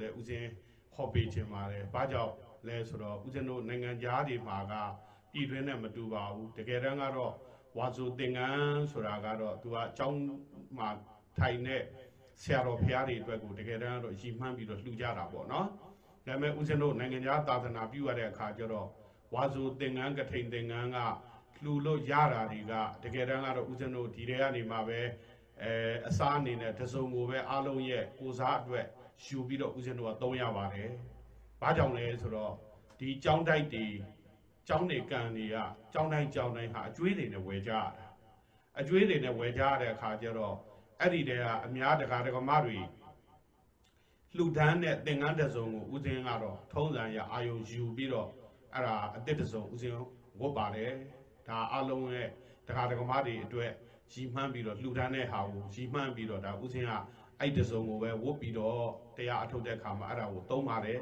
လည်းဦးဇင်းဟောပေးခြင်းပါတယ်။ဘာကြောင့်လဲဆိုတော့ဦးဇင်းတို့နိုင်ငံသားတွေမှာကပြည်တွင်းနဲ့မတူပါဘူး။တကယ်တမ်းကတော့ဝါဆိုသင်္ကန်းဆိုတာကတော့သူကအကြောင်းမှာထိုင်တဲ့ဆရာတော်ဖရာတွေအတွက်ကိုတကယ်တမ်းကတော့ရည်မှန်းပြီးတော့လှူကြတာပေါ့နော်။ဒါပေမဲ့ဦးဇင်းတို့နိုင်ငံသားသာသနာပြုရတဲ့အခါကျတော့ဝါဆိုသင်္ကန်းကထိန်သင်္ကန်းကလှူလို့ရတာတွေကတကယ်တမ်းကတော့ဦးဇင်းတို့ဒီတွေကနေမှပဲအဲအစားအနေနဲ့တစုံကိုပဲအားလုံးရဲ့ကိုစားအတွက် ယူပြီးတော့ဦးဇင်းတို့ကသုံးရပါတယ်။ဘာကြောင့်လဲဆိုတော့ဒီကြောင်းတိုက်တွေကြောင်းနေကန်တွေကကြောင်းတိုင်းကြောင်းတိုင်းဟာအကျွေးတွေနဲ့ဝယ်ကြရတာ။အကျွေးတွေနဲ့ဝယ်ကြရတဲ့အခါကျတော့အဲ့ဒီတည်းကအများတကာတကမတွေလှူဒန်းတဲ့သင်္ကန်းတစုံကိုဦးဇင်းကတော့ထုံးစံရအာယုံယူပြီးတော့အဲ့ဒါအတစ်တစုံဦးဇင်းဝတ်ပါတယ်။ဒါအလုံးရဲ့တကာတကမတွေအတွက်ရီမှန်းပြီးတော့လှူဒန်းတဲ့ဟာကိုရီမှန်းပြီးတော့ဒါဦးစင်းက အဲ့တစုံကိုပဲဝတ်ပြီးတော့တရားအထုတ်တဲ့အခါမှာအဲ့ဒါကိုသုံးပါတယ်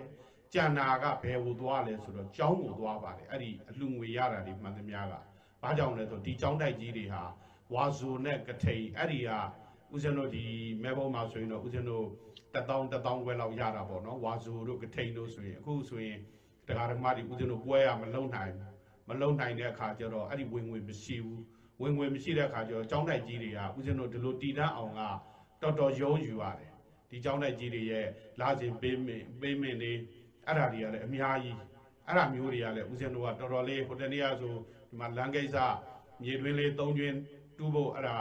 ကြံနာကဘယ်ကိုသွားလဲဆိုတော့ကျောင်းကိုသွားပါတယ်အဲ့ဒီအလှငွေရတာဒီမှန်သမျှကဘာကြောင့်လဲဆိုဒီကျောင်းတိုက်ကြီးတွေဟာဝါဇိုနဲ့ကထိန်အဲ့ဒီကဦးဇင်းတို့ဒီမဲဘုံမှာဆိုရင်တော့ဦးဇင်းတို့တထောင်တထောင်ခွဲလောက်ရတာပေါ့နော်ဝါဇိုတို့ကထိန်တို့ဆိုရင်အခုဆိုရင်တရားဓမ္မတွေဦးဇင်းတို့ပွဲရမလုံနိုင်မလုံနိုင်တဲ့အခါကျတော့အဲ့ဒီဝင်ဝင်မရှိဘူးဝင်ဝင်မရှိတဲ့အခါကျတော့ကျောင်းတိုက်ကြီးတွေကဦးဇင်းတို့ဒီလိုတည်တတ်အောင်က တော်တော်ယုံယူရတယ်ဒီကျောင်းတိုက်ကြီးတွေရဲ့လာစဉ်ပေးမင်းပေးမင်းတွေအဲ့ဒါတွေကလည်းအများကြီးအဲ့ဒါမျိုးတွေကလည်းဦးဇင်းတို့ကတော်တော်လေးဟိုတနေ့ကဆိုဒီမှာလမ်းကိစ္စမြေတွင်းလေးသုံးကျွင်းတူးဖို့အဲ့ဒါ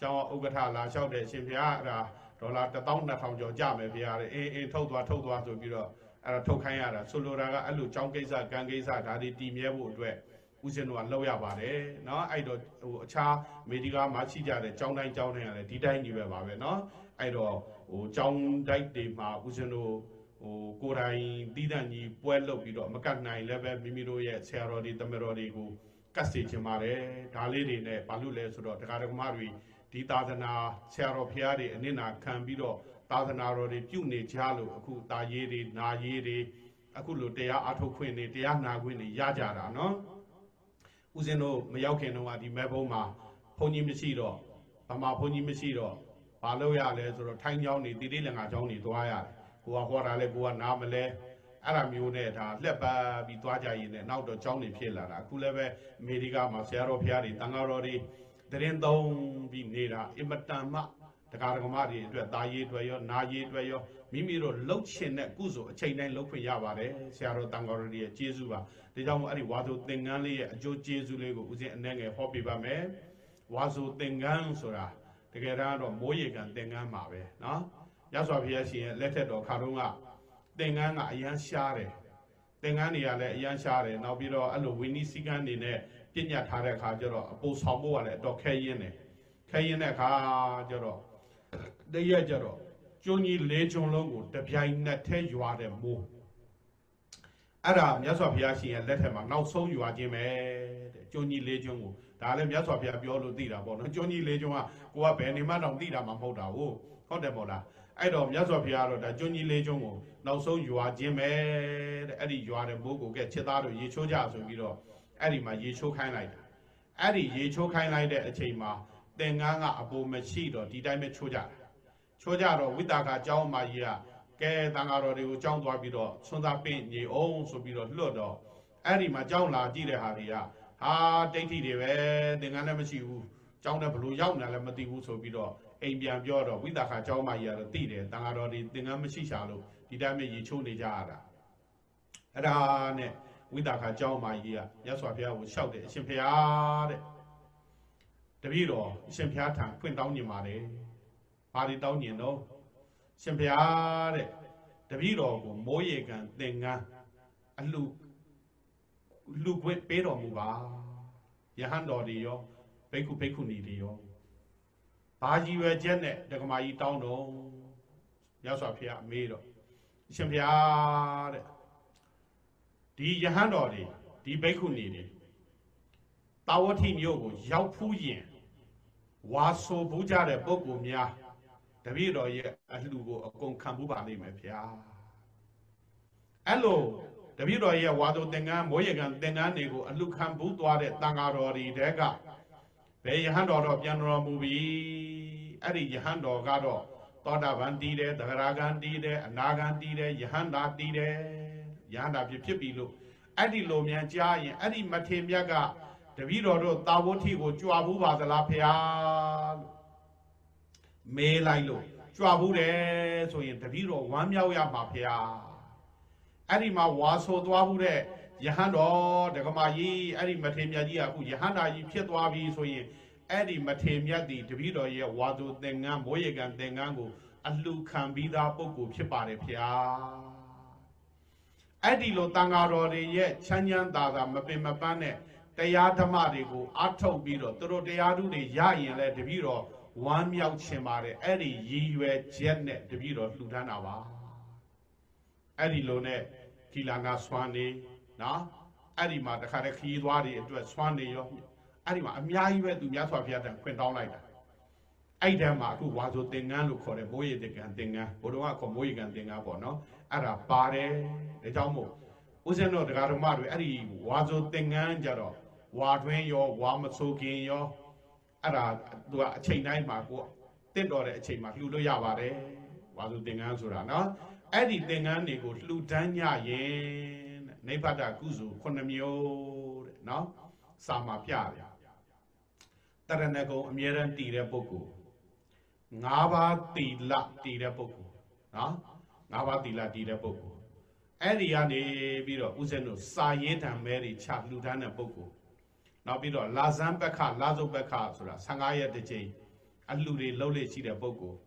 ကျောင်းဥက္ကဋ္ဌလာလျှောက်တယ်ရှင်ဘုရားအဲ့ဒါဒေါ်လာ12000ကျော်ကြမယ်ဘုရားတဲ့အေးအေးထုတ်သွားထုတ်သွားဆိုပြီးတော့အဲ့ဒါထုတ်ခိုင်းရတာဆိုလိုတာကအဲ့လိုကျောင်းကိစ္စကံကိစ္စဒါတွေတည်မြဲဖို့အတွက် ဦးဇင်းတို့ကလောက်ရပါတယ်เนาะအဲ့တော့ဟိုအခြားအမေရိကမှာရှိကြတဲ့ကျောင်းတိုင်းကျောင်းတိုင်းကလည်းဒီတိုင်းကြီးပဲပါပဲเนาะအဲ့တော့ဟိုကျောင်းတိုက်တွေမှာဦးဇင်းတို့ဟိုကိုယ်တိုင်တည်တံ့ကြီးပွဲလုပ်ပြီးတော့မကတ်နိုင်လည်းပဲမိမိတို့ရဲ့ဆရာတော်တွေတမတော်တွေကိုကတ်စေချင်ပါတယ်ဒါလေးတွေနဲ့ဘာလို့လဲဆိုတော့တရားတော်မတွေဒီသာသနာဆရာတော်ဖရာတွေအနစ်နာခံပြီးတော့သာသနာတော်တွေပြုနေကြလို့အခုတာရေးတွေနာရေးတွေအခုလိုတရားအထုတ်ခွင့်တွေတရားနာခွင့်တွေရကြတာเนาะ ဦးဇင်းတို့မရောက်ခင်တော့ဒီမဲဘုံမှာဘုန်းကြီးမရှိတော့ဗမာဘုန်းကြီးမရှိတော့ဘာလို့ရလဲဆိုတော့ထိုင်းเจ้าနေတိတိလင်္ကာเจ้าနေသွားရတယ်ကိုကဟောတာလဲကိုကနားမလဲအဲ့ဒါမျိုးနဲ့ဒါလက်ပါပြီးသွားကြရင်လည်းနောက်တော့เจ้าနေဖြစ်လာတာအခုလည်းပဲအမေရိကမှာဆရာတော်ဖျားတွေတန်ဃာတော်တွေတရင်သုံးပြီးနေတာအင်မတန်မှတရားဓမ္မတွေအတွက်တာရေးအတွက်ရောနာရေးအတွက်ရော မိမိတို့လှုပ်ရှင်တဲ့ကုစုအချိန်တိုင်းလှုပ်ခွင့်ရပါတယ်ဆရာတော်တန်ခေါ်ရည်ရဲ့ကျေးဇူးပါဒါကြောင့်မို့အဲ့ဒီဝါဆိုသင်္ကန်းလေးရဲ့အကျိုးကျေးဇူးလေးကိုဦးဇင်းအနေငယ်ဟောပြပါမယ်ဝါဆိုသင်္ကန်းဆိုတာတကယ်တော့မိုးရေကန်သင်္ကန်းပါပဲနော်ရသော်ဖျားရှင်ရဲ့လက်ထက်တော်ခါတော့ကသင်္ကန်းကအရန်ရှားတယ်သင်္ကန်းတွေကလည်းအရန်ရှားတယ်နောက်ပြီးတော့အဲ့လိုဝင်းနီးစည်းကမ်းတွေနဲ့ပြညတ်ထားတဲ့အခါကျတော့အပူဆောင်ဖို့ကလည်းအတော်ခဲရင်းတယ်ခဲရင်းတဲ့အခါကျတော့တရက်ကျတော့ ကျွန်းကြီးလေးကျွန်းလုံးကိုတပြိုင်နက်တည်းရွာတဲ့မိုးအဲ့ဒါမြတ်စွာဘုရားရှင်ရဲ့လက်ထက်မှာနောက်ဆုံးရွာခြင်းပဲတဲ့ကျွန်းကြီးလေးကျွန်းကိုဒါလည်းမြတ်စွာဘုရားပြောလို့သိတာပေါ့နော်ကျွန်းကြီးလေးကျွန်းကကိုကဘယ်နေမှတော့သိတာမှမဟုတ်တာဟုတ်ဟုတ်တယ်ပေါ့လားအဲ့တော့မြတ်စွာဘုရားတော့ဒါကျွန်းကြီးလေးကျွန်းကိုနောက်ဆုံးရွာခြင်းပဲတဲ့အဲ့ဒီရွာတဲ့မိုးကိုကဲချစ်သားတို့ရေချိုးကြဆိုပြီးတော့အဲ့ဒီမှာရေချိုးခိုင်းလိုက်တာအဲ့ဒီရေချိုးခိုင်းလိုက်တဲ့အချိန်မှာသင်္ကန်းကအပူမရှိတော့ဒီတိုင်းပဲချိုးကြတာ ချိုးကြတော့ဝိတာကအကြောင်းအမကြီးကကဲတန်ဃာတော်တွေကိုကြောင်းသွားပြီးတော့ဆွမ်းသားပင့်ညီအောင်ဆိုပြီးတော့လွတ်တော့အဲ့ဒီမှာကြောင်းလာကြည့်တဲ့ဟာတွေကဟာတိဋ္ဌိတွေပဲသင်္ကန်းလည်းမရှိဘူးကြောင်းတဲ့ဘလို့ရောက်နေလည်းမသိဘူးဆိုပြီးတော့အိမ်ပြန်ပြောတော့ဝိတာခအကြောင်းမကြီးကတော့သိတယ်တန်ဃာတော်တွေသင်္ကန်းမရှိရှာလို့ဒီတိုင်းပဲရေချိုးနေကြရတာအဲ့ဒါနဲ့ဝိတာခအကြောင်းမကြီးကရသော်ဘုရားကိုလျှောက်တယ်အရှင်ဘုရားတဲ့တပည့်တော်အရှင်ဘုရားထံဖွင့်တောင်းညင်ပါတယ် ဘာတွေတောင်းညင်တော့ရှင်ဘုရားတဲ့တပည့်တော်ကိုမိုးရေကန်သင်္ကန်းအလှလူခွင့်ပေးတော်မူပါယဟန်တော်တွေရောဘိက္ခုဘိက္ခုနီတွေရောဘာကြီးပဲကျက်နဲ့ဒကမာကြီးတောင်းတော့ရသော်ဖះအမေးတော့အရှင်ဘုရားတဲ့ဒီယဟန်တော်တွေဒီဘိက္ခုနီတွေတာဝတိမြို့ကိုရောက်ဖူးရင်ဝါဆိုဘူးကြတဲ့ပုဂ္ဂိုလ်များ တပည့်တော်ရဲ့အလှကိုအကုန်ခံဘူးပါလိမ့်မယ်ဗျာအဲ့လိုတပည့်တော်ရဲ့ဝါဒသင်္ကန်းမိုးရကံသင်္ကန်းတွေကိုအလှခံဘူးသွားတဲ့တန်ဃာတော်တွေတဲကဘယ်ယဟန်တော်တော့ပြန်တော်မူပြီအဲ့ဒီယဟန်တော်ကတော့သောတာပန်တည်တယ်သဂရာဂန်တည်တယ်အနာဂန်တည်တယ်ယဟန္တာတည်တယ်ယဟန္တာဖြစ်ဖြစ်ပြီလို့အဲ့ဒီလိုမြန်ကြားရင်အဲ့ဒီမထေမြတ်ကတပည့်တော်တို့တာဝတိကိုကြွားဘူးပါသလားဖေဟာလို့ မေးလိုက်လို့ကြွားဘူးတယ်ဆိုရင်တပည့်တော်ဝမ်းမြောက်ရမှာဖေဟာအဲ့ဒီမှာဝါဆိုသွားဘူးတဲ့ယဟန်တော်ဒကမာကြီးအဲ့ဒီမထေမြတ်ကြီးကအခုယဟန္တာကြီးဖြစ်သွားပြီဆိုရင်အဲ့ဒီမထေမြတ်ဒီတပည့်တော်ရဲ့ဝါဆိုသင်္ကန်းမိုးရေကန်သင်္ကန်းကိုအလှခံပြီးသားပုဂ္ဂိုလ်ဖြစ်ပါတယ်ဖေဟာအဲ့ဒီလိုတန်ဃာတော်တွေရဲ့ချမ်းချမ်းသာသာမပင်မပန်းတဲ့တရားဓမ္မတွေကိုအထုတ်ပြီးတော့သူတို့တရားဓုတွေရရင်လည်းတပည့်တော် ဝမ်းမြောက်ခြင်းပါတယ်အဲ့ဒီရည်ရွယ်ချက်နဲ့တပည့်တော်လှူဒန်းတာပါအဲ့ဒီလိုနဲ့ကီလာနာဆွမ်းနေနော်အဲ့ဒီမှာတခါတည်းခီးသွားတွေအတွက်ဆွမ်းနေရောအဲ့ဒီမှာအများကြီးပဲသူများစွာဘုရားတန်ခွင့်တောင်းလိုက်တာအဲ့ဒီမှာအခုဝါဆိုသင်္ကန်းလို့ခေါ်တဲ့မိုးရေတကံသင်္ကန်းဘုရားကခေါ်မိုးရေကံသင်္ကန်းပေါ့နော်အဲ့ဒါပါတယ်ဒါကြောင့်မို့ဦးဇင်းတို့တရားဓမ္မတွေအဲ့ဒီဝါဆိုသင်္ကန်းကြတော့ဝါတွင်းရောဝါမဆိုခင်ရော အဲ့ဒါသူကအချိန်တိုင်းမှာကိုတင့်တော်တဲ့အချိန်မှာလှူလို့ရပါတယ်ဝါဆိုသင်္ကန်းဆိုတာနော်အဲ့ဒီသင်္ကန်းတွေကိုလှူဒန်းညရင်တဲ့နိဗ္ဗာန်ကုစုခုနှစ်မျိုးတဲ့နော်စာမှာပြတယ်တရဏဂုံအမြဲတမ်းတည်တဲ့ပုဂ္ဂိုလ်၅ပါးတီလတည်တဲ့ပုဂ္ဂိုလ်နော်၅ပါးတီလတည်တဲ့ပုဂ္ဂိုလ်အဲ့ဒီကနေပြီးတော့ဦးဇင်းတို့စာရေးတံမဲတွေချလှူဒန်းတဲ့ပုဂ္ဂိုလ် နောက်ပြီးတော့လာဇန်ပက္ခလာဇုပက္ခဆိုတာ15ရက်တစ်ချိန်အလှူတွေလှုပ်လေရှိတဲ့ပုဂ္ဂိုလ်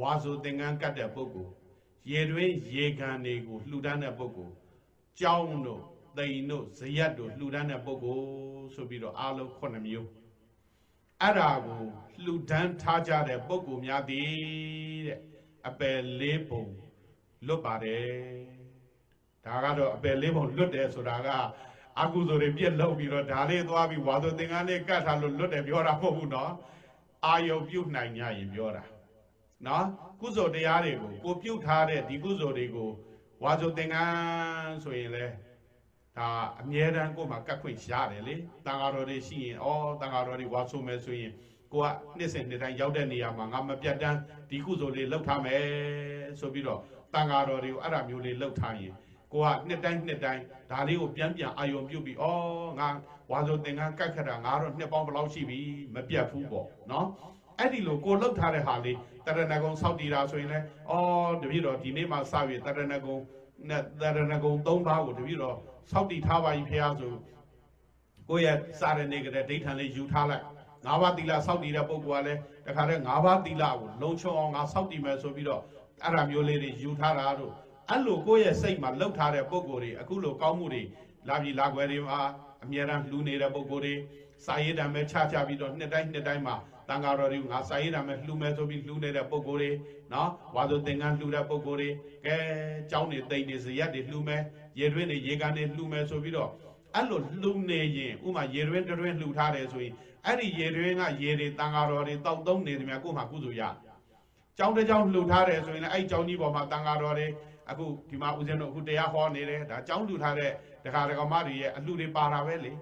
ဝါဆိုသင်္ကန်းကတ်တဲ့ပုဂ္ဂိုလ်ရေတွင်းရေကန်တွေကိုလှူဒန်းတဲ့ပုဂ္ဂိုလ်ကြောင်းတို့သိန်တို့ဇရက်တို့လှူဒန်းတဲ့ပုဂ္ဂိုလ်ဆိုပြီးတော့အားလုံး9မျိုးအဲ့ဒါကိုလှူဒန်းထားကြတဲ့ပုဂ္ဂိုလ်များသည်တဲ့အပယ်လေးပုံလွတ်ပါတယ်ဒါကတော့အပယ်လေးပုံလွတ်တယ်ဆိုတာက အကုသိုလ်တွေပြက်လုံးပြီးတော့ဒါလေးသွားပြီးဝါသိုသင်္ကန်းလေးကတ်ထားလို့လွတ်တယ်ပြောတာမဟုတ်ဘူးနော်အာယုံပြုတ်နိုင်ကြရင်ပြောတာနော်ကုသိုလ်တရားတွေကိုကိုပြုတ်ထားတဲ့ဒီကုသိုလ်တွေကိုဝါသိုသင်္ကန်းဆိုရင်လေဒါအမြဲတမ်းကိုယ်မှာကတ်ခွင့်ရတယ်လေတန်ဃာတော်တွေရှိရင်ဩတန်ဃာတော်တွေဝါဆိုမယ်ဆိုရင်ကိုကနှစ်စဉ်နှစ်တိုင်းရောက်တဲ့နေရာမှာငါမပြတ်တမ်းဒီကုသိုလ်လေးလုပ်ထားမယ်ဆိုပြီးတော့တန်ဃာတော်တွေကိုအဲ့ဒါမျိုးလေးလုပ်ထားရင် ကိုကနှစ်တိုင်းနှစ်တိုင်းဒါလေးကိုပြန်ပြန်အာယုံပြုတ်ပြီးဩငါဝါဆိုသင်္ကန်းကတ်ခတာငါတော့နှစ်ပေါင်းဘယ်လောက်ရှိပြီမပြတ်ဘူးပေါ့နော်အဲ့ဒီလိုကိုလှုပ်ထားတဲ့ဟာလေးတရဏဂုံစောက်တည်တာဆိုရင်လည်းဩတပည့်တော်ဒီနေ့မှစပြီးတရဏဂုံနဲ့တရဏဂုံ၃ပါးကိုတပည့်တော်စောက်တည်ထားပါ ਈ ဖေဟာဆိုကိုယ့်ရဲ့စာရနေကြတဲ့ဒိဋ္ဌံလေးယူထားလိုက်ငါးပါးသီလစောက်တည်တဲ့ပုဂ္ဂိုလ်ကလည်းတခါတည်းငါးပါးသီလကိုလုံချုံအောင်ငါစောက်တည်မယ်ဆိုပြီးတော့အဲ့ဒါမျိုးလေးတွေယူထားတာတို့ အဲ့လိုကိုယ့်ရဲ့စိတ်မှာလှုပ်ထားတဲ့ပုံကိုယ်တွေအခုလိုကောင်းမှုတွေလာပြီလာခွဲတွေမှာအမြဲတမ်းလှူနေတဲ့ပုံကိုယ်တွေစာရေးတံပဲခြားခြားပြီးတော့နှစ်တိုင်းနှစ်တိုင်းမှာတန်ဃာတော်တွေကငါစာရေးတံပဲလှူမယ်ဆိုပြီးလှူနေတဲ့ပုံကိုယ်တွေနော်ဝါဆိုသင်္ကန်းလှူတဲ့ပုံကိုယ်တွေကဲကျောင်းတွေတိတ်တွေဇရက်တွေလှူမယ်ရေတွင်းတွေရေကန်တွေလှူမယ်ဆိုပြီးတော့အဲ့လိုလှူနေရင်ဥမာရေတွင်းတွင်းလှူထားတယ်ဆိုရင်အဲ့ဒီရေတွင်းကရေတွေတန်ဃာတော်တွေတောက်သုံးနေတယ်များကို့မှာကုသိုလ်ရကျောင်းတစ်ကျောင်းလှူထားတယ်ဆိုရင်လည်းအဲ့ကျောင်းကြီးပေါ်မှာတန်ဃာတော်တွေ အခုဒီမှာဦးဇင်းတို့အခုတရားဟောနေတယ်ဒါကြောင်းလူထားတဲ့ဒကာဒကမတွေရဲ့အလှတွေပါတာပဲလေ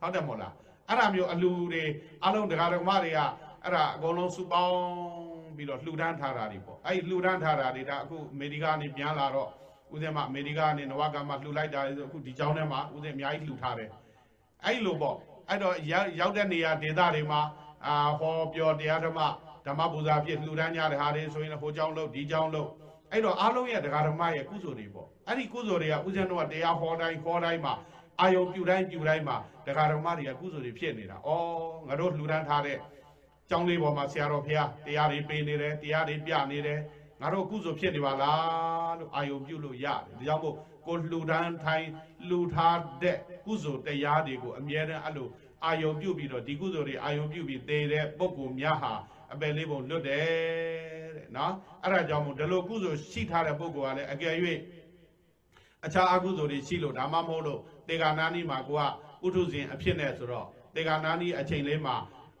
ဟုတ်တယ်မဟုတ်လားအဲ့ဒါမျိုးအလှတွေအလုံးဒကာဒကမတွေကအဲ့ဒါအကုန်လုံးစုပေါင်းပြီးတော့လှူဒန်းထားတာတွေပေါ့အဲ့ဒီလှူဒန်းထားတာတွေဒါအခုအမေရိကန်နေပြန်လာတော့ဦးဇင်းမအမေရိကန်နေနဝကမှာလှူလိုက်တာဆိုအခုဒီကျောင်းထဲမှာဦးဇင်းအများကြီးလှူထားတယ်အဲ့လိုပေါ့အဲ့တော့ရောက်တဲ့နေရာဒေသတွေမှာအာဟောပြောတရားဓမ္မဓမ္မပူဇာဖြစ်လှူဒန်းကြတဲ့ဟာတွေဆိုရင်ဟိုကျောင်းလို့ဒီကျောင်းလို့ အဲ့တော့အားလုံးရဲ့တရားဓမ္မရဲ့ကုသိုလ်တွေပေါ့အဲ့ဒီကုသိုလ်တွေကဥစဉ်တော့တရားဟောတိုင်းခေါ်တိုင်းမှာအာယုံပြူတိုင်းပြူတိုင်းမှာတရားဓမ္မတွေကကုသိုလ်တွေဖြစ်နေတာ။အော်ငါတို့လှူဒန်းထားတဲ့ကျောင်းလေးပေါ်မှာဆရာတော်ဖះတရားတွေပေးနေတယ်တရားတွေပြနေတယ်ငါတို့ကုသိုလ်ဖြစ်နေပါလားလို့အာယုံပြုလို့ရတယ်။ဒါကြောင့်မို့ကိုလှူဒန်းထိုင်လှူထားတဲ့ကုသိုလ်တရားတွေကိုအမြဲတမ်းအဲ့လိုအာယုံပြုပြီးတော့ဒီကုသိုလ်တွေအာယုံပြုပြီးသေတဲ့ပုဂ္ဂိုလ်များဟာအပယ်လေးပုံလွတ်တယ်တဲ့ နော်အဲ့ဒါကြောင့်မို့ဒီလိုကုသိုလ်ရှိထားတဲ့ပုဂ္ဂိုလ်ကလည်းအကယ်၍အခြားအကုသိုလ်တွေရှိလို့ဒါမှမဟုတ်လို့တေဂာနာနီမှာကိုကဥထုဇဉ်အဖြစ်နဲ့ဆိုတော့တေဂာနာနီအချိန်လေးမှာ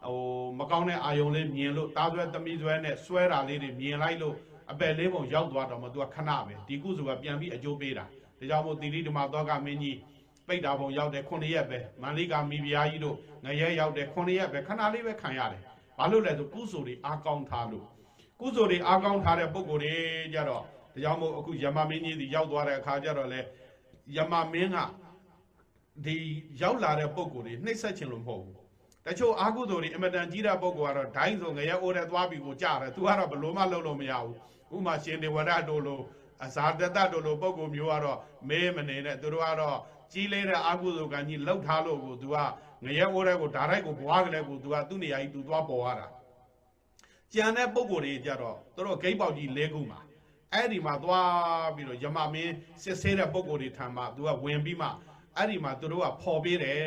ဟိုမကောင်းတဲ့အာယုံလေးမြင်လို့တားဆွဲသမီးဆွဲနဲ့ဆွဲတာလေးတွေမြင်လိုက်လို့အပယ်လေးပုံရောက်သွားတော့မှသူကခဏပဲဒီကုစုကပြန်ပြီးအကျိုးပေးတာဒါကြောင့်မို့တိရိဓမ္မသောကမင်းကြီးပိတ်တာပုံရောက်တယ်9ရက်ပဲမန္လိကမိဖုရားကြီးတို့ငရဲရောက်တယ်9ရက်ပဲခဏလေးပဲခံရတယ်ဘာလို့လဲဆိုကုစုတွေအားကောင်းထားလို့ ကုသိုလ်တွေအားကောင်းထားတဲ့ပုဂ္ဂိုလ်တွေကြတော့ဒါကြောင့်မို့အခုယမမင်းကြီးဒီရောက်သွားတဲ့အခါကျတော့လေယမမင်းကဒီရောက်လာတဲ့ပုဂ္ဂိုလ်တွေနှိမ့်ဆက်ခြင်းလို့မဟုတ်ဘူးတချို့အာကုသိုလ်တွေအမတန်ကြီးတဲ့ပုဂ္ဂိုလ်ကတော့ဒိုင်းဆိုငရဲအိုးတဲ့သွားပြီးကိုကြားတယ်သူကတော့ဘလို့မှလုပ်လို့မရဘူးဥမာရှင်ဒေဝရတို့လိုအဇာတတတို့လိုပုဂ္ဂိုလ်မျိုးကတော့မဲမနေနဲ့သူတို့ကတော့ကြီးလေးတဲ့အာကုသိုလ်ကကြီးလှုပ်ထားလို့ကိုသူကငရဲအိုးတဲ့ကိုဓာတ်ရိုက်ကိုဘွားကလေးကိုသူကသူ့နေရာကြီးသူသွားပေါ်ရတာ ကြံတဲ့ပုဂ္ဂိုလ်တွေကြတော့သူတို့ဂိတ်ပေါက်ကြီးလဲခုမှာအဲ့ဒီမှာသွားပြီးတော့ယမမင်းစစ်ဆေးတဲ့ပုဂ္ဂိုလ်တွေထံမှာသူကဝင်ပြီးမှအဲ့ဒီမှာသူတို့ကဖော်ပေးတယ်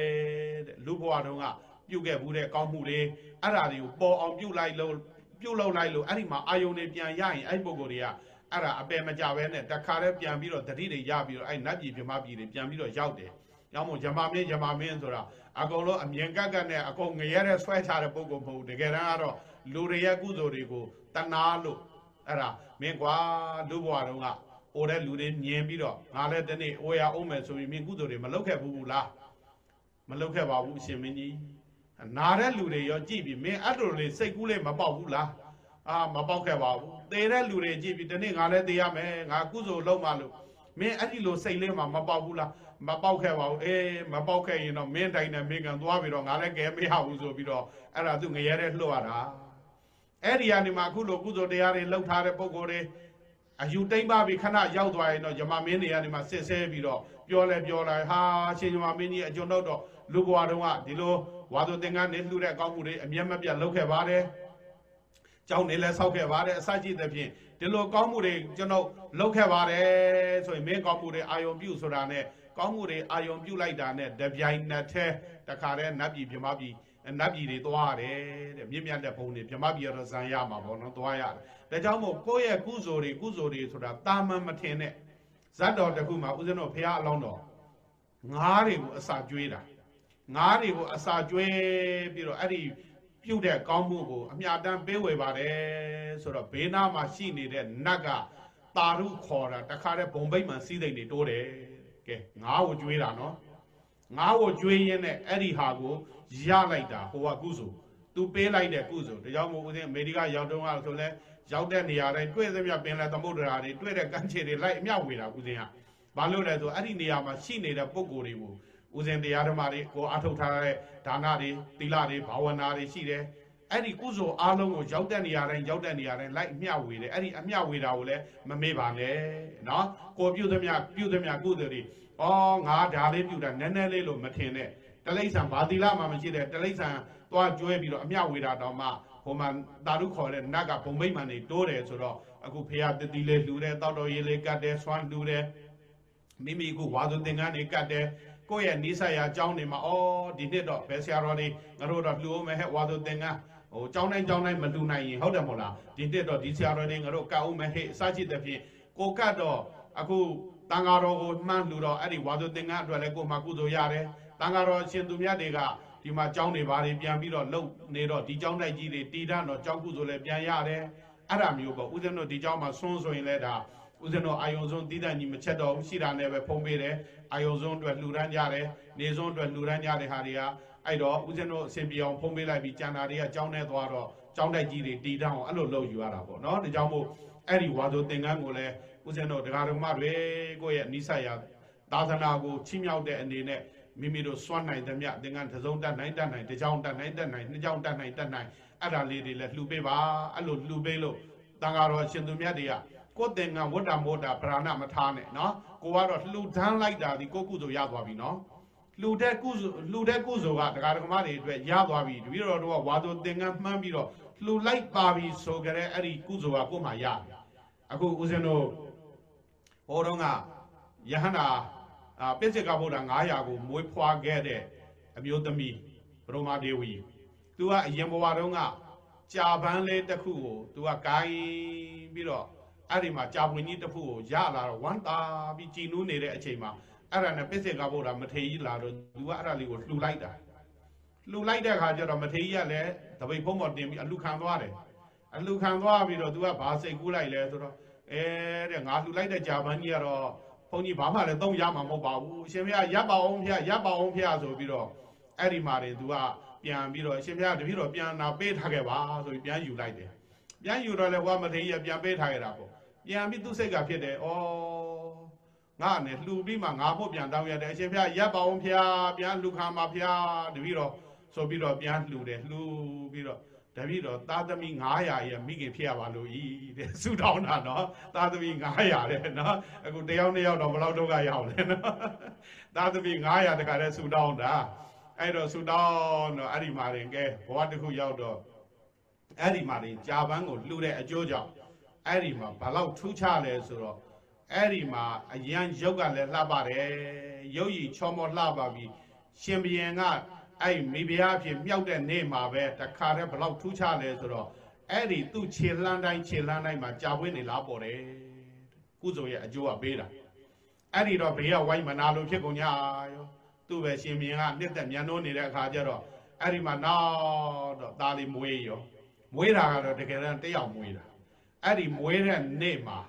တဲ့လူဘဝတုန်းကပြုတ်ခဲ့ဘူးတဲ့ကောင်းမှုတွေအဲ့ဒါတွေကိုပေါ်အောင်ပြုတ်လိုက်လို့ပြုတ်လောက်လိုက်လို့အဲ့ဒီမှာအာယုန်တွေပြန်ရရင်အဲ့ပုဂ္ဂိုလ်တွေကအဲ့ဒါအပယ်မကြပဲနဲ့တခါတည်းပြန်ပြီးတော့တတိတွေရပြီးတော့အဲ့နတ်ပြည်ပြမပြည်တွေပြန်ပြီးတော့ရောက်တယ်။ရောက်မို့ဂျမာမင်းဂျမာမင်းဆိုတာအကုန်လုံးအမြင်ကက်ကက်နဲ့အကုန်ငရဲတဲ့ဆွဲချတဲ့ပုဂ္ဂိုလ်မဟုတ်ဘူးတကယ်တမ်းကတော့ လူတွေရဲ့ကုသိုလ်တွေကိုတနာလို့အဲ့ဒါမင်းကွာလူဘဝတုန်းကအိုတဲ့လူတွေမြင်ပြီးတော့ငါလည်းဒီနေ့အိုရအောင်မယ်ဆိုရင်မင်းကုသိုလ်တွေမလုပ်ခဲ့ဘူးလားမလုပ်ခဲ့ပါဘူးအရှင်မင်းကြီးနာတဲ့လူတွေရောကြည့်ပြီးမင်းအဲ့လိုလေးစိတ်ကူးလေးမပေါက်ဘူးလားအာမပေါက်ခဲ့ပါဘူးသေတဲ့လူတွေကြည့်ပြီးဒီနေ့ငါလည်းသေရမယ်ငါကုသိုလ်လုပ်မှလို့မင်းအဲ့ဒီလိုစိတ်လေးမှမပေါက်ဘူးလားမပေါက်ခဲ့ပါဘူးအေးမပေါက်ခဲ့ရင်တော့မင်းတိုင်နဲ့မင်းကန်သွားပြီးတော့ငါလည်းကဲမရဘူးဆိုပြီးတော့အဲ့ဒါသူငရဲတဲ့လှုပ်ရတာ အဲ့ဒီကနေမှအခုလိုကုသိုလ်တရားတွေလှုပ်ထားတဲ့ပုံကိုယ်တွေအယူတိမ့်ပါပြီခဏရောက်သွားရင်တော့ဂျမမင်းတွေကနေမှစစ်ဆဲပြီးတော့ပြောလဲပြောလိုက်ဟာရှင်ဂျမမင်းကြီးအကျွန်ုပ်တော့လူဘဝတုန်းကဒီလိုဝါသူသင်္ကန်းနေလှူတဲ့အကောင်းမှုတွေအမျက်မပြတ်လုပ်ခဲ့ပါတယ်ကြောင်းနေလဲဆောက်ခဲ့ပါတယ်အစရှိသဖြင့်ဒီလိုကောင်းမှုတွေကျွန်တော်လုပ်ခဲ့ပါတယ်ဆိုရင်မင်းကောင်းမှုတွေအာယုံပြုဆိုတာနဲ့ကောင်းမှုတွေအာယုံပြုလိုက်တာနဲ့တပြိုင်နက်တည်းတခါတည်းနတ်ပြည်ပြမပြည် နတ်ပြည်တွေသွားရတယ်တဲ့မြင့်မြတ်တဲ့ဘုံတွေပြမပြည်ရဇံရမှာပေါ့နော်သွားရတယ်ဒါကြောင့်မို့ကိုယ့်ရဲ့ကုသိုလ်တွေကုသိုလ်တွေဆိုတာတာမန်မထင်နဲ့ဇတ်တော်တခုမှာဦးဇင်းတို့ဖះအလောင်းတော်ငားတွေကိုအစာကျွေးတာငားတွေကိုအစာကျွေးပြီးတော့အဲ့ဒီပြုတ်တဲ့ကောင်းမှုကိုအမြတမ်းပေးဝေပါတယ်ဆိုတော့ဘေးနားမှာရှိနေတဲ့နတ်ကတာရုခေါ်တာတခါတည်းဘုံဘိတ်မှန်စီးသိမ့်နေတိုးတယ်ကဲငါးကိုကျွေးတာနော် ငါးကိုကျွေးရင်းနဲ့အဲ့ဒီဟာကိုရလိုက်တာဟိုကကုစုသူပေးလိုက်တဲ့ကုစုဒါကြောင့်မို့ဦးဇင်းအမေရိကရောက်တော့ဆိုလဲရောက်တဲ့နေရာတိုင်းတွေ့သမျှပင်လယ်သမုဒ္ဒရာတွေတွေ့တဲ့ကမ်းခြေတွေလိုက်အမြဝေတာဦးဇင်းကဘာလို့လဲဆိုအဲ့ဒီနေရာမှာရှိနေတဲ့ပုံကိုယ်တွေကိုဦးဇင်းတရားဓမ္မတွေကိုအထုတ်ထားတဲ့ဒါနတွေသီလတွေဘာဝနာတွေရှိတယ်အဲ့ဒီကုသိုလ်အားလုံးကိုရောက်တဲ့နေရာတိုင်းရောက်တဲ့နေရာတိုင်းလိုက်အမျှဝေတယ်အဲ့ဒီအမျှဝေတာကိုလည်းမမေ့ပါနဲ့နော်ကိုပြုသမျှပြုသမျှကုသိုလ်တွေ ဩငါဒါလေးပြုတာနည်းနည်းလေးလို့မထင်နဲ့တလိษံဘာတိလမှမရှိတဲ့တလိษံသွားကျွဲပြီးတော့အမျှဝေတာတော့မှဟိုမှာတာရုခေါ်တဲ့နတ်ကဘုံမိတ်မှန်နေတိုးတယ်ဆိုတော့အခုဖေရတတိလေးလှူတယ်တောက်တော်ရေးလေးကတ်တယ်ဆွမ်းလှူတယ်မိမိကဝါသူသင်္ကန်းတွေကတ်တယ်ကိုယ့်ရဲ့နိစ္စရာအကြောင်းတွေမှာဩဒီနှစ်တော့ဘယ်ဆရာတော်တွေငါတို့တော့လှူအောင်မယ်ဟဲ့ဝါသူသင်္ကန်းဟိုကြောင်းတိုင်းကြောင်းတိုင်းမလှူနိုင်ရင်ဟုတ်တယ်မို့လားဒီနှစ်တော့ဒီဆရာတော်တွေငါတို့ကတ်အောင်မယ်ဟဲ့အစရှိတဲ့ဖြင့်ကိုကတ်တော့အခု တန်ဃာတော်ကိုမှန်းလှူတော့အဲ့ဒီဝါသူသင်္ကန်းအတွက်လည်းကိုမှကုသိုလ်ရတယ်တန်ဃာတော်ရှင်သူမြတ်တွေကဒီမှာကျောင်းတွေဘာတွေပြန်ပြီးတော့လှုပ်နေတော့ဒီကျောင်းတိုက်ကြီးတွေတည်တတ်တော့ကျောင်းကုသိုလ်လည်းပြန်ရတယ်အဲ့ဒါမျိုးပေါ့ဦးဇင်းတို့ဒီကျောင်းမှာဆွန်းဆိုရင်လည်းဒါဦးဇင်းတို့အာယုံစွန်းတည်တတ်ညီမချက်တော့ရှိတာနဲ့ပဲဖုံးပေးတယ်အာယုံစွန်းအတွက်လှူဒန်းကြတယ်နေစွန်းအတွက်လှူဒန်းကြတဲ့ဟာတွေကအဲ့တော့ဦးဇင်းတို့အစဉ်ပြေအောင်ဖုံးပေးလိုက်ပြီးကျန်တာတွေကကျောင်းထဲသွားတော့ကျောင်းတိုက်ကြီးတွေတည်တတ်အောင်အဲ့လိုလုပ်ယူရတာပေါ့နော်ဒါကြောင့်မို့အဲ့ဒီဝါဆိုသင်္ကန်းကိုလည်း ဦးဇင်းတို့တရားတော်မတွေကိုယ့်ရဲ့နိစ္စရာသာသနာကိုချီးမြှောက်တဲ့အနေနဲ့မိမိတို့စွန့်နိုင်သမျှသင်္ကန်းတစ်စုံတက်နိုင်တက်နိုင်တစ်ကြောင်တက်နိုင်တက်နိုင်နှစ်ကြောင်တက်နိုင်တက်နိုင်အဲ့ဒါလေးတွေလည်းလှူပေးပါအဲ့လိုလှူပေးလို့တန်ဃာတော်ရှင်သူမြတ်တွေကကိုယ်သင်္ကန်းဝတ္တမောတာပရဏမထားနဲ့နော်ကိုကတော့လှူဒန်းလိုက်တာဒီကိုကုသိုလ်ရသွားပြီနော်လှူတဲ့ကုစုလှူတဲ့ကုစုကတရားဓမ္မတွေအတွက်ရသွားပြီတပည့်တော်တို့ကဝါသူသင်္ကန်းမှန်းပြီးတော့လှူလိုက်ပါပြီဆိုကြတဲ့အဲ့ဒီကုစုကကိုယ်မှရပြီအခုဦးဇင်းတို့ ဟောတော့ကယဟန္တာအာပိစိကဗုဒ္ဓ900ကိုမွေးဖွားခဲ့တဲ့အမျိုးသမီးဘရမဒေဝီသူကအရင်ဘဝတုန်းကကြာပန်းလေးတစ်ခုကိုသူကဂိုင်းပြီးတော့အဲ့ဒီမှာကြာပွင့်ကြီးတစ်ခုကိုရလာတော့ဝမ်းသာပြီးကြည်နူးနေတဲ့အချိန်မှာအဲ့ဒါနဲ့ပိစိကဗုဒ္ဓမထေကြီးလာတော့သူကအဲ့ဒါလေးကိုလှူလိုက်တာလှူလိုက်တဲ့အခါကျတော့မထေကြီးကလည်းတပိတ်ဖုံးပေါ်တင်ပြီးအလှခံသွားတယ်အလှခံသွားပြီးတော့သူကဘာစိတ်ကူးလိုက်လဲဆိုတော့ အဲတဲ့ငါလှူလိုက်တဲ့ကြာပန်းကြီးကတော့ဘုန်းကြီးဘာမှလည်းသုံးရမှာမဟုတ်ပါဘူးအရှင်ဘုရားရပ်ပါအောင်ဖျားရပ်ပါအောင်ဖျားဆိုပြီးတော့အဲ့ဒီမှာတွေသူကပြန်ပြီးတော့အရှင်ဘုရားတပည့်တော်ပြန်နာပေးထားခဲ့ပါဆိုပြီးပြန်ယူလိုက်တယ်ပြန်ယူတော့လဲဝါမထေရပြန်ပေးထားရတာပေါ့ပြန်ပြီးသူ့စိတ်ကဖြစ်တယ်ဩငါနဲ့လှူပြီးမှငါဖို့ပြန်တောင်းရတယ်အရှင်ဖျားရပ်ပါအောင်ဖျားပြန်လှူခါမှာဖျားတပည့်တော်ဆိုပြီးတော့ပြန်လှူတယ်လှူပြီးတော့ တပည့်တော်သားသမီး900ရဲ့မိခင်ဖြစ်ရပါလို့ဤတဲ့ဆူတောင်းတာနော်သားသမီး900တဲ့နော်အခုတယောက်နှစ်ယောက်တော့ဘယ်လောက်ဒုက္ခရောက်လဲနော်သားသမီး900တခါတည်းဆူတောင်းတာအဲ့တော့ဆူတောင်းတော့အဲ့ဒီမှာရင်ကဲဘဝတစ်ခုရောက်တော့အဲ့ဒီမှာရင်ဂျာပန်ကိုလှူတဲ့အကျိုးကြောင့်အဲ့ဒီမှာဘလောက်ထူးခြားလဲဆိုတော့အဲ့ဒီမှာအရန်ရုပ်ကလည်းလှပတယ်ရုပ်ရည်ချောမောလှပါပြီရှင်ဘီရင်က အဲ့မိဖုရားအဖြစ်မြောက်တဲ့နေ့မှာပဲတခါတည်းဘလောက်ထူးခြားလဲဆိုတော့အဲ့ဒီသူ့ခြေလှမ်းတိုင်းခြေလှမ်းတိုင်းမှာကြာပွင့်နေလားပေါ်တယ်ကုစုရဲ့အကျိုးကပေးတာအဲ့ဒီတော့ဘေးကဝိုင်းမနာလို့ဖြစ်ကုန်ကြရောသူ့ပဲရှင်ဘီရင်ကနှစ်သက်မြန်နှိုးနေတဲ့အခါကျတော့အဲ့ဒီမှာနောက်တော့သားလေးမွေးရောမွေးတာကတော့တကယ်တမ်းတယောက်မွေးတာအဲ့ဒီမွေးတဲ့နေ့မှာ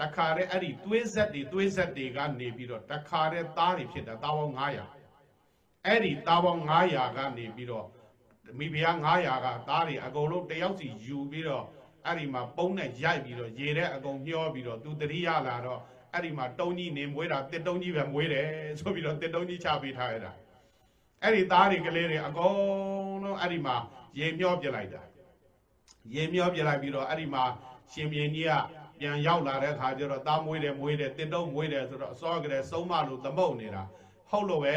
တခါတည်းအဲ့ဒီသွေးဆက်တွေသွေးဆက်တွေကနေပြီးတော့တခါတည်းသားတွေဖြစ်တာသားပေါင်း900 အဲ့ဒီသားပေါင်း900ကနေပြီးတော့မိဖုရား900ကသားတွေအကုန်လုံးတယောက်စီယူပြီးတော့အဲ့ဒီမှာပုံနဲ့ရိုက်ပြီးတော့ရေတဲ့အကုန်ညှောပြီးတော့သူတတိယလာတော့အဲ့ဒီမှာတုံးကြီးနေမွေးတာတစ်တုံးကြီးပဲမွေးတယ်ဆိုပြီးတော့တစ်တုံးကြီးချပေးထားရတာအဲ့ဒီသားတွေကလေးတွေအကုန်လုံးအဲ့ဒီမှာရေမျောပြလိုက်တာရေမျောပြလိုက်ပြီးတော့အဲ့ဒီမှာရှင်မြင်းကြီးကပြန်ရောက်လာတဲ့ခါကျတော့သားမွေးတယ်မွေးတယ်တစ်တုံးမွေးတယ်ဆိုတော့အစောကလေးစုံမလို့သမုတ်နေတာဟုတ်လို့ပဲ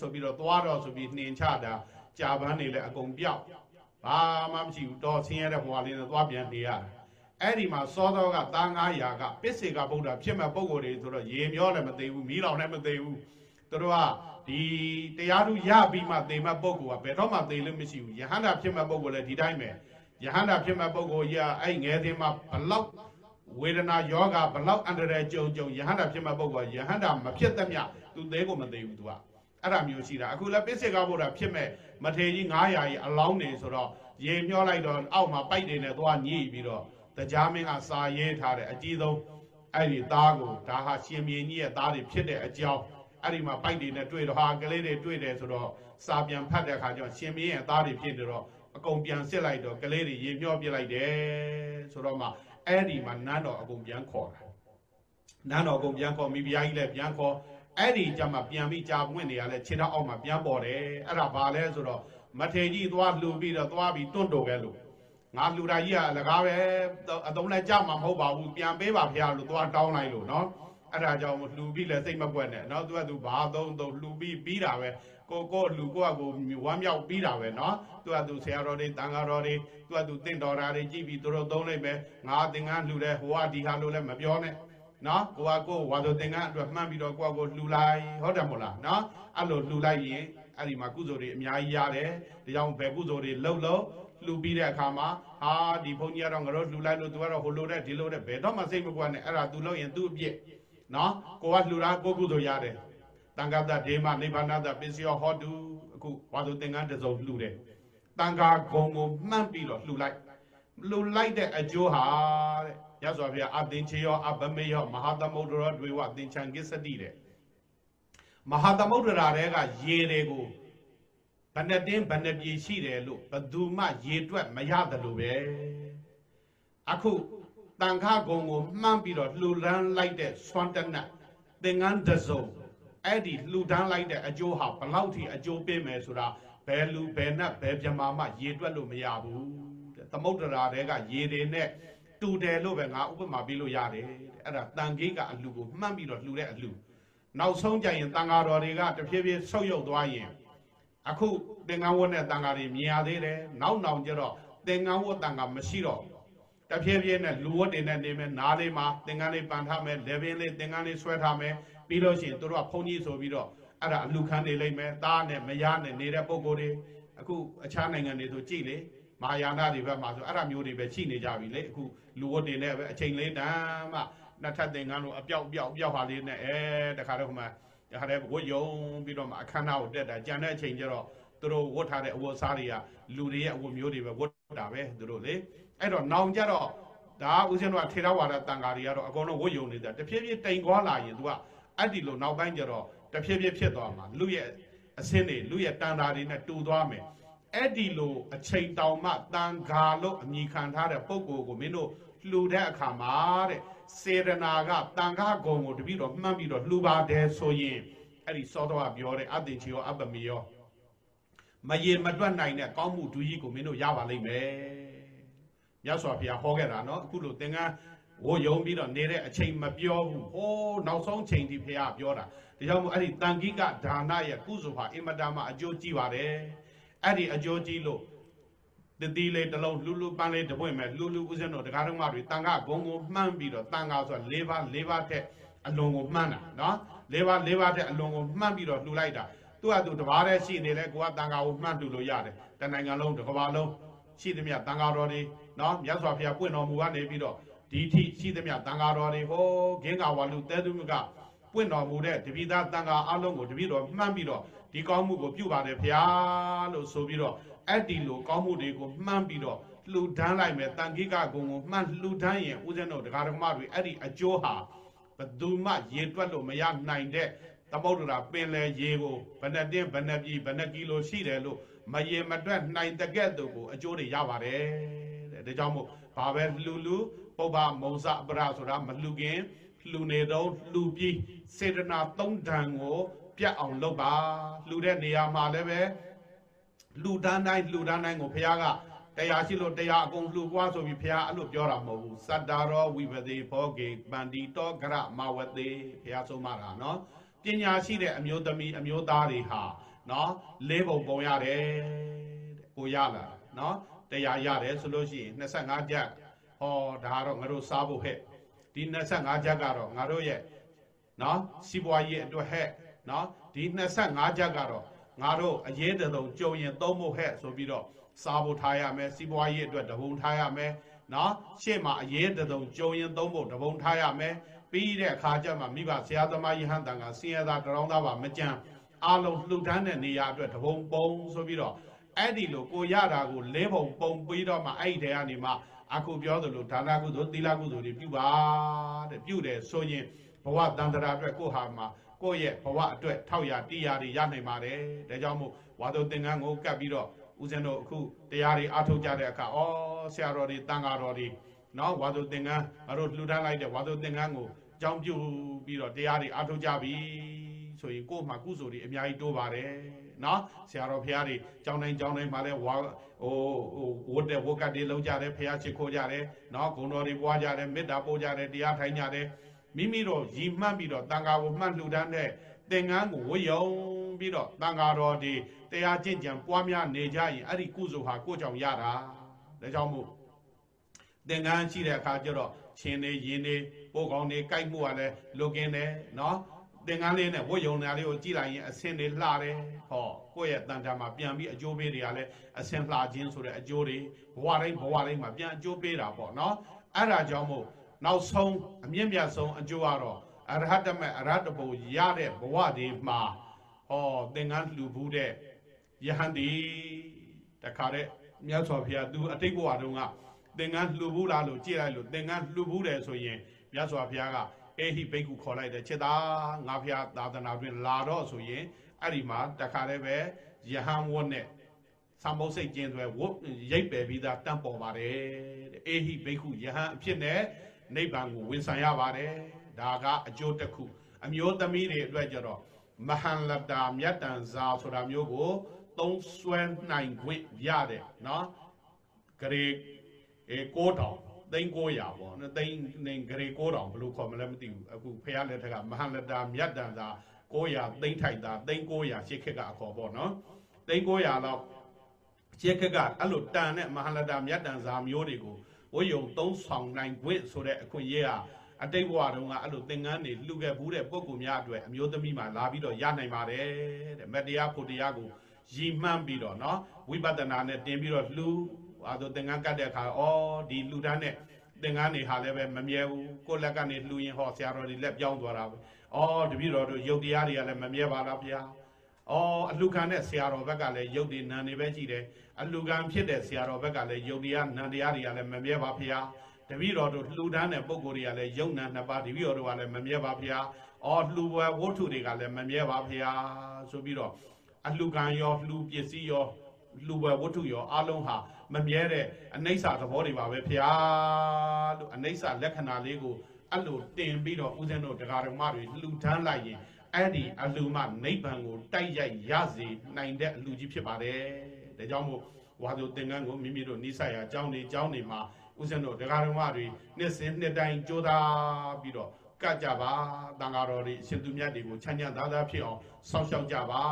ဆိုပြီးတော့သွားတော့ဆိုပြီးနှင်ချတာကြာပန်းနေလဲအကုန်ပြောက်ဘာမှမရှိဘူးတော်ဆင်းရဲတဲ့ဘဝလေးနဲ့သွားပြန်နေရတာအဲ့ဒီမှာစောသောကသား900ကပစ္စေကဗုဒ္ဓဖြစ်မဲ့ပုံကိုယ်တွေဆိုတော့ရေမျောလည်းမသိဘူးမီးလောင်လည်းမသိဘူးသူတို့ကဒီတရားသူရပြီးမှသိမဲ့ပုံကိုယ်ကဘယ်တော့မှသိလို့မရှိဘူးယဟန္တာဖြစ်မဲ့ပုံကိုယ်လည်းဒီတိုင်းပဲယဟန္တာဖြစ်မဲ့ပုံကိုယ်ကြီးကအဲ့ငယ်သေးမှဘလောက်ဝေဒနာယောဂဘလောက်အန္တရာယ်ကြုံကြုံယဟန္တာဖြစ်မဲ့ပုံကယဟန္တာမဖြစ်သမျှသူသေးကိုမသေးဘူးသူက အဲ့ဒါမျိုးရှိတာအခုလည်းပစ္စေကဗုဒ္ဓဖြစ်မဲ့မထေကြီး900ကြီးအလောင်းနေဆိုတော့ရေမျောလိုက်တော့အောက်မှာပိုက်တွေနဲ့သွားညှိပြီးတော့တရားမင်းကစာရေးထားတဲ့အကြီးဆုံးအဲ့ဒီသားကိုဒါဟာရှင်မြင်းကြီးရဲ့သားတွေဖြစ်တဲ့အကြောင်းအဲ့ဒီမှာပိုက်တွေနဲ့တွေ့တော့ဟာကလေးတွေတွေ့တယ်ဆိုတော့စာပြန်ဖတ်တဲ့အခါကျတော့ရှင်မြင်းရဲ့သားတွေဖြစ်တယ်တော့အကုန်ပြန်စစ်လိုက်တော့ကလေးတွေရေမျောပြလိုက်တယ်ဆိုတော့မှအဲ့ဒီမှာနန်းတော်အကုန်ပြန်ခေါ်တာနန်းတော်အကုန်ပြန်ခေါ်မိဖုရားကြီးလည်းပြန်ခေါ် အဲ့ဒီကြမှာပြန်ပြီးကြာပွင့်နေရလဲခြေထောက်အောက်မှာပြန်ပေါ်တယ်အဲ့ဒါဘာလဲဆိုတော့မထေကြီးသွားလှူပြီးတော့သွားပြီးတွန့်တော်ခဲ့လို့ငါလှူတာကြီးကအလကားပဲအတုံးလည်းကြာမှာမဟုတ်ပါဘူးပြန်ပေးပါဖေရလို့သွားတောင်းလိုက်လို့နော်အဲ့ဒါကြောင့်လှူပြီးလဲစိတ်မပွက်နဲ့နော်သူကသူဘာသုံးသုံးလှူပြီးပြီးတာပဲကိုကိုလူကိုကကိုဝမ်းမြောက်ပြီးတာပဲเนาะသူကသူဆရာတော်တွေတန်ဃာတော်တွေသူကသူတင့်တော်တာတွေကြည့်ပြီးသူတို့သုံးလိုက်ပဲငါသင်္ကန်းလှူတယ်ဟိုကဒီဟာလို့လည်းမပြောနဲ့ နော်ကိုကကိုဝါဆိုသင်္ကန်းအတွက်မှန်းပြီးတော့ကိုကကိုလှူလိုက်ဟုတ်တယ်မို့လားနော်အဲ့လိုလှူလိုက်ရင်အဲ့ဒီမှာကုသိုလ်တွေအများကြီးရတယ်ဒါကြောင့်ဘယ်ကုသိုလ်တွေလှုပ်လို့လှူပြီးတဲ့အခါမှာဟာဒီဘုန်းကြီးကတော့ငါတို့လှူလိုက်လို့သူကတော့ဟိုလိုတဲ့ဒီလိုတဲ့ဘယ်တော့မှစိတ်မကွက်နဲ့အဲ့ဒါသူလုပ်ရင်သူ့အပြစ်နော်ကိုကလှူတာကိုကုသိုလ်ရတယ်တန်ခါတဒေမနိဗ္ဗာန်တပစ္စယောဟောတုအခုဘာလို့သင်္ကန်းတစ်စုံလှူတယ်တန်ခါဂုံကိုမှန့်ပြီးတော့လှူလိုက် လှူလိုက်တဲ့အကျိုးဟာတဲ့ရသော်ဖေအသင်ချေယောအဘမေယောမဟာသမုဒ္ဒရောတွေဝသင်္ချံကိစ္စတိတဲ့မဟာသမုဒ္ဒရာတွေကရေတွေကိုဘဏ္ဍတင်းဘဏ္ဍပြေရှိတယ်လို့ဘသူမှရေတွက်မရတယ်လို့ပဲအခုတန်ခါဂုံကိုမှန်းပြီးတော့လှူလန်းလိုက်တဲ့စွမ်းတနတ်သင်္ကန်းတစုံအဲ့ဒီလှူဒန်းလိုက်တဲ့အကျိုးဟာဘလောက်ထိအကျိုးပေးမယ်ဆိုတာဘယ်လူဘယ်နတ်ဘယ်ပြမာမှရေတွက်လို့မရဘူးတဲ့ သမုဒ္ဒရာတွေကရေတွေနဲ့တူတယ်လို့ပဲငါဥပမာပေးလို့ရတယ်တဲ့အဲ့ဒါတန်ခိကအလှကိုမှတ်ပြီးတော့လှူတဲ့အလှနောက်ဆုံးကြရင်တန်ဃာတော်တွေကတဖြည်းဖြည်းဆုတ်ယုတ်သွားရင်အခုသင်္ကန်းဝတ်နဲ့တန်ဃာတွေမြင်ရသေးတယ်နောက်နောက်ကျတော့သင်္ကန်းဝတ်တန်ဃာမရှိတော့တဖြည်းဖြည်းနဲ့လူဝတ်တွေနဲ့နေမယ်နားလေးမှာသင်္ကန်းလေးပန်ထားမယ်လေပင်လေးသင်္ကန်းလေးဆွဲထားမယ်ပြီးလို့ရှိရင်တို့ကဘုန်းကြီးဆိုပြီးတော့အဲ့ဒါအလူခံနေလိမ့်မယ်သားနဲ့မယားနဲ့နေတဲ့ပုံကိုယ်တွေအခုအခြားနိုင်ငံတွေဆိုကြည့်လေ မဟာယာနတွေဘက်မှာဆိုအဲ့ဒါမျိုးတွေပဲရှိနေကြပြီလေအခုလူဝတ်တွေနဲ့ပဲအချိန်လေးတန်းမှနှစ်ထပ်သင်္ကန်းလိုအပြောက်ပြောက်ပြောက်ဟာလေးနဲ့အဲတခါတော့မှတခါတည်းဝတ်ယုံပြီးတော့မှအခမ်းအနားကိုတက်တာကြံတဲ့အချိန်ကျတော့သူတို့ဝတ်ထားတဲ့အဝတ်စားတွေကလူတွေရဲ့အဝတ်မျိုးတွေပဲဝတ်တာပဲသူတို့လေအဲ့တော့နောင်ကြတော့ဒါဦးဇင်းတို့ကထေရဝါဒတန်ဃာတွေကတော့အကုန်လုံးဝတ်ယုံနေတာတဖြည်းဖြည်းတိမ်သွားလာရင်သူကအဲ့ဒီလိုနောက်ပိုင်းကျတော့တဖြည်းဖြည်းဖြစ်သွားမှာလူရဲ့အစင်းတွေလူရဲ့တန်တာတွေနဲ့တူသွားမယ် အဲ့ဒီလိုအချိန်တောင်မှတန်ဃာလို့အမိခံထားတဲ့ပုဂ္ဂိုလ်ကိုမင်းတို့လှူတဲ့အခါမှာတဲ့စေရနာကတန်ဃာဂုံကိုတပိတော့မှန်းပြီးတော့လှူပါတယ်ဆိုရင်အဲ့ဒီစောတော်ကပြောတဲ့အတ္တိချီရောအပ္ပမီရောမရေမတွက်နိုင်တဲ့ကောင်းမှုဒူကြီးကိုမင်းတို့ရပါလိမ့်မယ်မြတ်စွာဘုရားဟောခဲ့တာနော်အခုလိုသင်္ကန်းဝိုးယုံပြီးတော့နေတဲ့အချိန်မပြောဘူးဟိုးနောက်ဆုံးချိန်ဒီဘုရားပြောတာဒါကြောင့်မို့အဲ့ဒီတန်ခိကဒါနရဲ့ကုစုဟာအင်မတန်မှအကျိုးကြီးပါတယ် အဲ့ဒီအကျိုးကြီးလို့တတိလေးတစ်လုံးလှူလှူပန်းလေးတပွင့်မဲ့လှူလှူဦးဇင်းတို့တရားတော်မတွေတန်ခဂုံကိုမှန်းပြီးတော့တန်ခါဆိုတာ၄ပါး၄ပါးထက်အလွန်ကိုမှန်းတာနော်၄ပါး၄ပါးထက်အလွန်ကိုမှန်းပြီးတော့လှူလိုက်တာသူကသူတဘာတည်းရှိနေလဲကိုကတန်ခါကိုမှန်းလှူလို့ရတယ်တနိုင်ငံလုံးတစ်ကမ္ဘာလုံးရှိသမျှတန်ခါတော်တွေနော်မြတ်စွာဘုရားပွင့်တော်မူကနေပြီးတော့ဒီထိရှိသမျှတန်ခါတော်တွေဟောဂင်းကဝါလူတဲသူမကပွင့်တော်မူတဲ့တပိသားတန်ခါအလုံးကိုတပိတော်မှန်းပြီးတော့ ဒီကောင်းမှုကိုပြုပါတယ်ဘုရားလို့ဆိုပြီးတော့အဲ့ဒီလိုကောင်းမှုတွေကိုမှန်းပြီးတော့လှူဒန်းလိုက်မယ်တန်ခိကဂုံကိုမှန်းလှူဒန်းရင်ဦးဇင်းတို့ဒကာဒကမတွေအဲ့ဒီအကျိုးဟာဘယ်သူမှရေတွက်လို့မရနိုင်တဲ့သမုဒ္ဒရာပင်လယ်ရေကိုဘယ်နှတင်းဘယ်နှပြည်ဘယ်နှကီလိုရှိတယ်လို့မရေမတွက်နိုင်တဲ့ကဲ့သို့ကိုအကျိုးတွေရပါတယ်တဲ့ဒါကြောင့်မို့ဘာပဲလှူလှူပုပ္ပမုံစပရဆိုတာမလှူခင်လှူနေတော့လှူပြီးစေတနာသုံးဓာန်ကို ပြတ်အောင်လုပ်ပါလှူတဲ့နေရာမှာလည်းပဲလှူဒန်းတိုင်းလှူဒန်းတိုင်းကိုဘုရားကတရားရှိလို့တရားအကုန်လှူပွားဆိုပြီးဘုရားအဲ့လိုပြောတာမဟုတ်ဘူးစတ္တာရောဝိပတိဘောဂေပန္တိတောကရမဝတေဘုရားဆုံးမတာနော်ပညာရှိတဲ့အမျိုးသမီးအမျိုးသားတွေဟာနော်လေးပုံပုံရတယ်တဲ့ကိုရလာနော်တရားရတယ်ဆိုလို့ရှိရင်25ကျပ်ဟောဒါကတော့ငါတို့စားဖို့ဟဲ့ဒီ25ကျပ်ကတော့ငါတို့ရဲ့နော်စီးပွားရေးအတွက်ဟဲ့ နော်ဒီ25ကျပ်ကတော့ငါတို့အရေးတုံကြုံရင်သုံးဖို့ဟဲ့ဆိုပြီးတော့စားဖို့ထားရမယ်စီးပွားရေးအတွက်တပုံထားရမယ်နော်ရှေ့မှာအရေးတုံကြုံရင်သုံးဖို့တပုံထားရမယ်ပြီးတဲ့အခါကျမှမိဘဆရာသမားယဟန်တန်ကစင်ရသာတရောင်းသားပါမကြံအလုံးလှူဒန်းတဲ့နေရာအတွက်တပုံပုံဆိုပြီးတော့အဲ့ဒီလိုကိုရတာကိုလဲပုံပုံပြီးတော့မှအဲ့ဒီတဲကနေမှအခုပြောသလိုဒါနကုသိုလ်သီလကုသိုလ်တွေပြုပါတဲ့ပြုတယ်ဆိုရင်ဘဝတန်တရာအတွက်ကိုဟာမှာ ကိုယ့်ရဲ့ဘဝအတွက်ထောက်ရတိရတွေရနိုင်ပါတယ်ဒါကြောင့်မို့ဝါဒသင်္ကန်းကိုကပ်ပြီးတော့ဦးဇင်းတို့အခုတရားတွေအားထုတ်ကြတဲ့အခါဩဆရာတော်တွေတန်ဃာတော်တွေနော်ဝါဒသင်္ကန်းငါတို့လှူဒန်းလိုက်တဲ့ဝါဒသင်္ကန်းကိုအကြောင်းပြုပြီးတော့တရားတွေအားထုတ်ကြပြီဆိုရင်ကိုယ့်မှာကုသိုလ်တွေအများကြီးတိုးပါတယ်နော်ဆရာတော်ဖရာတွေကြောင်းတိုင်းကြောင်းတိုင်းမှာလဲဝါဟိုဟိုဝတ်တဲ့ဝတ်ကတ်တွေလုံးကြတယ်ဖရာချစ်ခိုးကြတယ်နော်ဂုဏ်တော်တွေပွားကြတယ်မေတ္တာပို့ကြတယ်တရားထိုင်ကြတယ် မိမိတို့ရည်မှတ်ပြီးတော့တန်ဃာကိုမှတ်လှူဒန်းတဲ့သင်္ကန်းကိုဝတ်ယုံပြီးတော့တန်ဃာတော်ဒီတရားကျင့်ကြံပွားများနေကြရင်အဲ့ဒီကုစုဟာကိုကြောင့်ရတာဒါကြောင့်မို့သင်္ကန်းရှိတဲ့အခါကျတော့ရှင်နေရင်နေပိုးကောင်းနေကြိုက်မှုကလည်းလုကင်းတယ်နော်သင်္ကန်းလေးနဲ့ဝတ်ယုံနေလေးကိုကြည့်လိုက်ရင်အဆင်တွေလှတယ်ဟောကိုယ့်ရဲ့တန်တာမှာပြန်ပြီးအကျိုးပေးတွေကလည်းအဆင်လှခြင်းဆိုတဲ့အကျိုးတွေဘဝတိုင်းဘဝတိုင်းမှာပြန်အကျိုးပေးတာပေါ့နော်အဲ့ဒါကြောင့်မို့ နောက်ဆုံးအမြင့်မြတ်ဆုံးအကျိုးကတော့အရဟတမေအရဟတဘုရတဲ့ဘဝတွေမှာဟောသင်္ကန်းလှူဘူးတဲ့ယဟန်ဒီတခါတဲ့မြတ်စွာဘုရားသူအတိတ်ဘဝတုန်းကသင်္ကန်းလှူဘူးလားလို့ကြည့်လိုက်လို့သင်္ကန်းလှူဘူးတယ်ဆိုရင်မြတ်စွာဘုရားကအေဟိဘိက္ခုခေါ်လိုက်တယ်ချက်သားငါဖျားသာသနာတွင်လာတော့ဆိုရင်အဲ့ဒီမှာတခါတည်းပဲယဟန်ဝတ်နဲ့သံဘုတ်စိတ်ကျင်းသွဲဝတ်ရိပ်ပယ်ပြီးသားတန့်ပေါ်ပါတယ်တဲ့အေဟိဘိက္ခုယဟန်အဖြစ်နဲ့ နိဗ္ဗာန်ကိုဝင်ဆိုင်ရပါတယ်ဒါကအကျိုးတစ်ခုအမျိုးသမီးတွေအတွက်ကြတော့မဟန်လတာမြတ်တန်ဇာဆိုတာမျိုးကို သုံးဆွဲနိုင်ခွင့်ရတယ်နော်ဂရေအေ6000သိန်း900ပေါ့နော်သိန်းနေဂရေ9000ဘယ်လိုခေါ်မလဲမသိဘူးအခုဖះလက်ထက်ကမဟန်လတာမြတ်တန်သာ900သိန်းထိုက်တာသိန်း900ရှစ်ခက်ကအခေါ်ပေါ့နော်သိန်း900လောက်ရှစ်ခက်ကအဲ့လိုတန်တဲ့မဟန်လတာမြတ်တန်စာမျိုးတွေကို ဝိယုံသုံးဆောင်နိုင်ခွင့်ဆိုတဲ့အခွင့်အရေးဟာအတိတ်ဘဝတုန်းကအဲ့လိုသင်္ကန်းတွေလှူခဲ့ဘူးတဲ့ပုံကူများအတွက်အမျိုးသမီးမှလာပြီးတော့ရနိုင်ပါတယ်တဲ့မတရားဖို့တရားကိုရည်မှန်းပြီးတော့เนาะဝိပဿနာနဲ့တင်ပြီးတော့လှူဟာဆိုသင်္ကန်းကတ်တဲ့အခါဩဒီလှူဒန်းတဲ့သင်္ကန်းတွေဟာလည်းပဲမမြဲဘူးကိုယ့်လက်ကနေလှူရင်ဟောဆရာတော်တွေလက်ပြောင်းသွားတာပဲဩတပည့်တော်တို့ယုတ်တရားတွေကလည်းမမြဲပါလားဗျာ အော်အလှခံတဲ့ဆရာတော်ဘက်ကလည်းယုတ်ဒီနံနေပဲရှိတယ်အလှခံဖြစ်တဲ့ဆရာတော်ဘက်ကလည်းယုတ်တရားနံတရားတွေကလည်းမမြဲပါဗျာတပည့်တော်တို့လှူဒန်းတဲ့ပုံကိုယ်တွေကလည်းယုံနံနှစ်ပါးတပည့်တော်တို့ကလည်းမမြဲပါဗျာအော်လှူပွဲဝတ္ထုတွေကလည်းမမြဲပါဗျာဆိုပြီးတော့အလှခံရောလှူပစ္စည်းရောလူဝယ်ဝတ္ထုရောအလုံးဟာမမြဲတဲ့အနိစ္စသဘောတွေပါပဲဖျားလို့အနိစ္စလက္ခဏာလေးကိုအဲ့လိုတင်ပြီးတော့ဦးဇင်းတို့တရားဓမ္မတွေလှူဒန်းလိုက်ရင် အဲ့ဒီအလှူမှနိဗ္ဗာန်ကိုတိုက်ရိုက်ရစေနိုင်တဲ့အလှူကြီးဖြစ်ပါတယ်ဒါကြောင့်မို့ဝါသူသင်္ကန်းကိုမိမိတို့နိစ္စရာအကြောင်းတွေအကြောင်းတွေမှာဦးဇင်းတို့တရားဓမ္မတွေနှစ်စဉ်နှစ်တိုင်းကြိုးစားပြီးတော့ကတ်ကြပါတန်ဃာတော်တွေအရှင်သူမြတ်တွေကိုချမ်းချမ်းသာသာဖြစ်အောင်စောင့်ရှောက်ကြပါ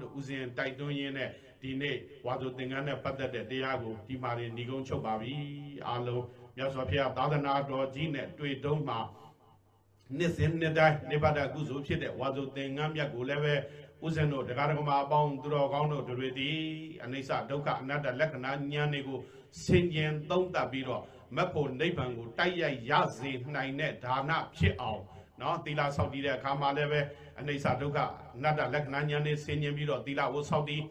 လို့ဦးဇင်းတိုက်တွန်းရင်းနဲ့ဒီနေ့ဝါသူသင်္ကန်းနဲ့ပတ်သက်တဲ့တရားကိုဒီမှာနေညီကုန်းချုပ်ပါပြီအားလုံးမြတ်စွာဘုရားသာသနာတော်ကြီးနဲ့တွေ့တုံးမှာ နှစ်စဉ်နှစ်တိုင်းနိဗ္ဗာန်ကုသိုလ်ဖြစ်တဲ့ဝါသူသင်္ကန်းမြတ်ကိုလည်းပဲဥစဉ်တို့တရားဓမ္မအပေါင်းသူတော်ကောင်းတို့တွေသည်အနိစ္စဒုက္ခအနတ္တလက္ခဏာဉာဏ်တွေကိုဆင်ခြင်သုံးသပ်ပြီးတော့မက်ဖို့နိဗ္ဗာန်ကိုတိုက်ရိုက်ရစေနိုင်တဲ့ဒါနဖြစ်အောင်နော်သီလဆောက်တည်တဲ့အခါမှာလည်းပဲအနိစ္စဒုက္ခအနတ္တလက္ခဏာဉာဏ်တွေဆင်ခြင်ပြီးတော့သီလကိုဆောက်တည်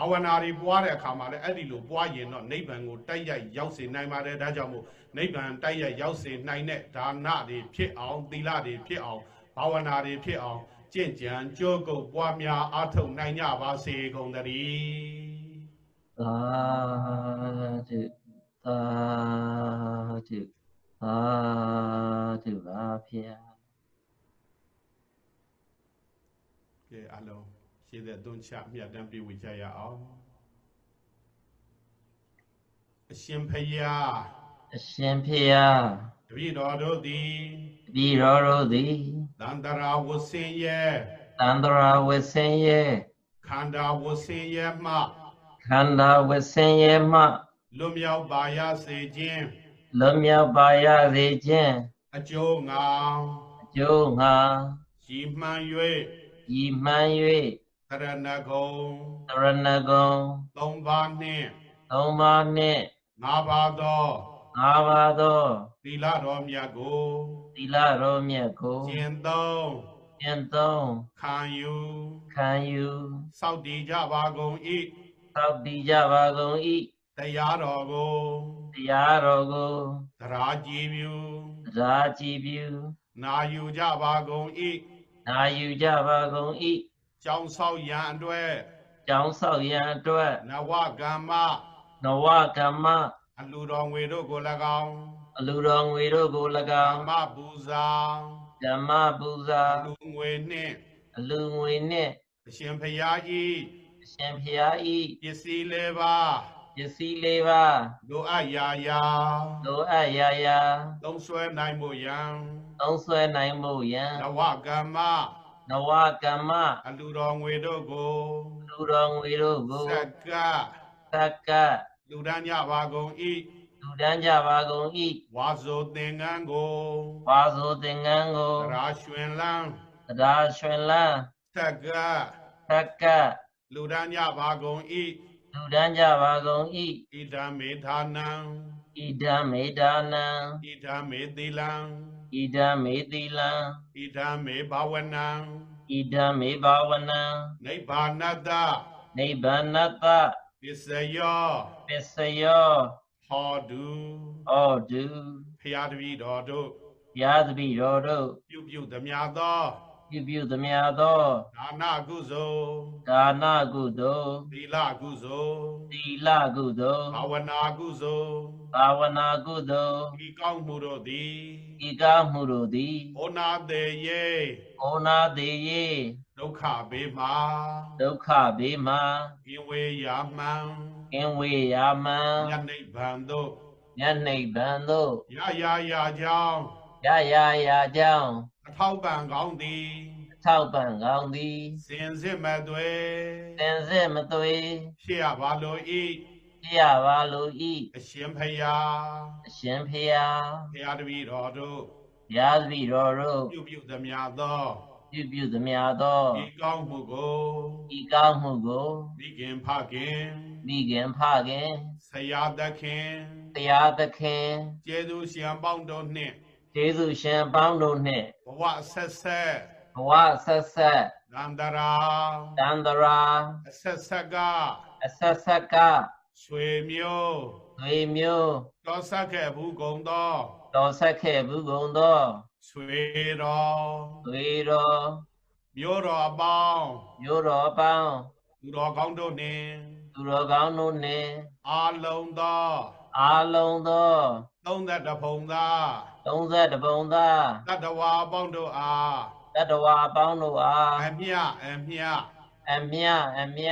ဘာဝနာတွေပွားတဲ့အခါမှာလည်းအဲ့ဒီလိုပွားရင်တော့နိဗ္ဗာန်ကိုတိုက်ရိုက်ရောက်စေနိုင်ပါတယ်ဒါကြောင့်မို့နိဗ္ဗာန်တိုက်ရိုက်ရောက်စေနိုင်တဲ့ဒါနတွေဖြစ်အောင်သီလတွေဖြစ်အောင်ဘာဝနာတွေဖြစ်အောင်ကြင့်ကြံကြိုးကုပ်ပွားများအားထုတ်နိုင်ကြပါစေကုန်သတည်းသာဓုသာဓုသာဓုပါဗျာကဲအလုံး ရှင်းတဲ့သွန်ချမြတ်တမ်းပြေဝကြရအောင်အရှင်ဖယားအရှင်ဖေယတပည့်တော်တို့သည်တပည့်တော်တို့သည်သန္တရာဝဆင်းရဲတန္တရာဝဆင်းရဲခန္ဓာဝဆင်းရဲမှခန္ဓာဝဆင်းရဲမှလွတ်မြောက်ပါရစေခြင်းလွတ်မြောက်ပါရစေခြင်းအကျိုးငါအကျိုးငါရည်မှန်း၍ဤမှန်၍တ ရဏဂုံတရဏဂုံသုံးပါးနှင့်သုံးပါးနှင့်ငါးပါးသောငါးပါးသောသီလတော်မြတ်ကိုသီလတော်မြတ်ကိုကျင့်သုံးကျင့်သုံးခံယူခံယူစောင့်တည်ကြပါကုန်၏သောက်တည်ကြပါကုန်၏တရားတော်ကိုတရားတော်ကိုသရာကြည်ပြုတရားကြည်ပြုနာယူကြပါကုန်၏နာယူကြပါကုန်၏ ကြောင်းဆောက်ရန်အတွက်ကြောင်းဆောက်ရန်အတွက်နဝကမ္မနဝကမ္မအလူတော်ငွေတို့ကို၎င်းအလူတော်ငွေတို့ကို၎ကာင်းမပူဇာဓမ္မပူဇာလူငွေနှင့်အလူငွေနှင့်အရှင်ဖရာဤအရှင်ဖျားဤပစ္စည်းလေးပါးပစ္စည်းလေးပါးလိုအပ်ရာရာလိုအပ်ရာရာသုံးဆွဲနိုင်မှုယံသုံးဆွဲနိုင်မှုရန်နဝကမ္မ နဝကမ္မအလူတော်ငွေတို့ကိုလူတော်ငွေတို့ကိုစက္ကသက္ကလူဒန်းကြပါကုန်၏လူတန်းကြပါကုန်၏ဝါဇိုသင်္ကန်းကိုဝါဆိုသင်္ကန်းကိုရာရွှင်လန်းတရားရွှင်လန်းသက်ကသက္ကလူဒန်းကြပါကုန်၏လူတန်းကြပါကုန်၏ဣဒံမေဌာနံဣဒံမေဒါနံဣဒံမေသီလံ ဣဒံမေသီလံဣဒံမေဘာဝနံဣဒံမေဘာဝနံနိဗ္ဗာနတ္တနိဗ္ဗာနတ္တပစ္စယောပစ္စယောဟောတုဩဒုဖျားတပည့်တော်တို့ယာသပိတော်တို့ပြုပြုသမျှသော ပြုပြုသမျှသောဒါနကုသိုလ်ဒါနကုသိုလ်သီလကုသိုလ်သီလကုသိုလ်ဘာဝနာကုသိုလ်ဘာဝနာကုသိုလ်ဤကောင်းမှုတို့သည်ဤကားမှုတို့သည်ဩနာတေယေဩနာသေးယေဒုက္ခဘေးမှာဒုက္ခဘေးမှကင်းဝေးရာမှန်ကင်းဝေးရာမှန်ယနိဗ္ဗာန်သို့ညနိဗ္ဗာန်သို့ရရာရာကြောင်းရရာရာကြောင်း အထောက်ပံ့ကောင်းသည်ထောက်ပံ့ကောင်းသည်စင်စစ်မဲ့သွေသင်စစ်မသွေဖြစ်ရပါလို၏ပြရပါလိုဤအရှင်ဖယားအရှင်ဖေယဖယားတပည့်တော်တို့ရာသပိတော်တို့ပြုပြုသမျှသောပြုပြုသမျှသောဤကောင်းမှုကိုဤကောင်းမှုကိုမိခင်ဖခင်မိခင်ဖခင်ဆရာသခင်တရားသခင်ကျေးဇူးရှင်ပေါင်းတို့နှင့် ကျေးဇူးရှင်ပေါင်းတို့နှင့်ဘဝဆက်ဆက်ဘဝဆက်ဆက်သန္တရာတန္တရာအဆက်ဆက်ကအဆက်ဆက်ကဆွေမျိုးသွေမျိုးတော်ဆက်ခဲ့ဘူးကုန်သောတော်ဆက်ခဲ့ဘူးကုန်သောဆွေတော်သွေတော်မျိုးတော်အပေါင်းမျိုးတော်အပေါင်းသူတော်ကောင်းတို့နှင့်တသူတော်ကောင်းတို့နှင့်အာလုံးသော အာလုံးသောသုံးသက်တဖုံသား30ပုံသားတတ္တဝါအပေါင်းတို့အားတတ္တဝါအပေါင်းတို့အားအမြအမြအမြအမြ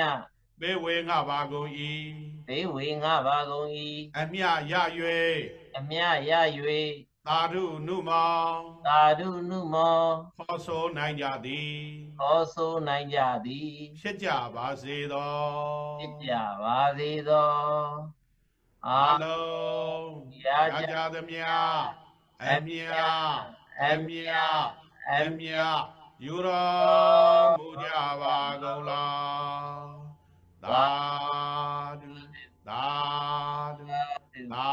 ဘေဝေငါပါကုန်၏ဘေးဝေငှပါကုန်၏အမြရအမြရ၍သာဓုနုမောင်၍သာဓုနုမောခေါ်ဆိုနိုင်ကြသည်ဟောဆိုနိုင်ကြသည်ဖြစ်ကြပါစေသောဖြစ်ကြပါစေသော အာအလုံးရရကြကြသမျှအမြအမြအမြယူတော်မူကြပါကုန်လားသာဓုသာဓုသာ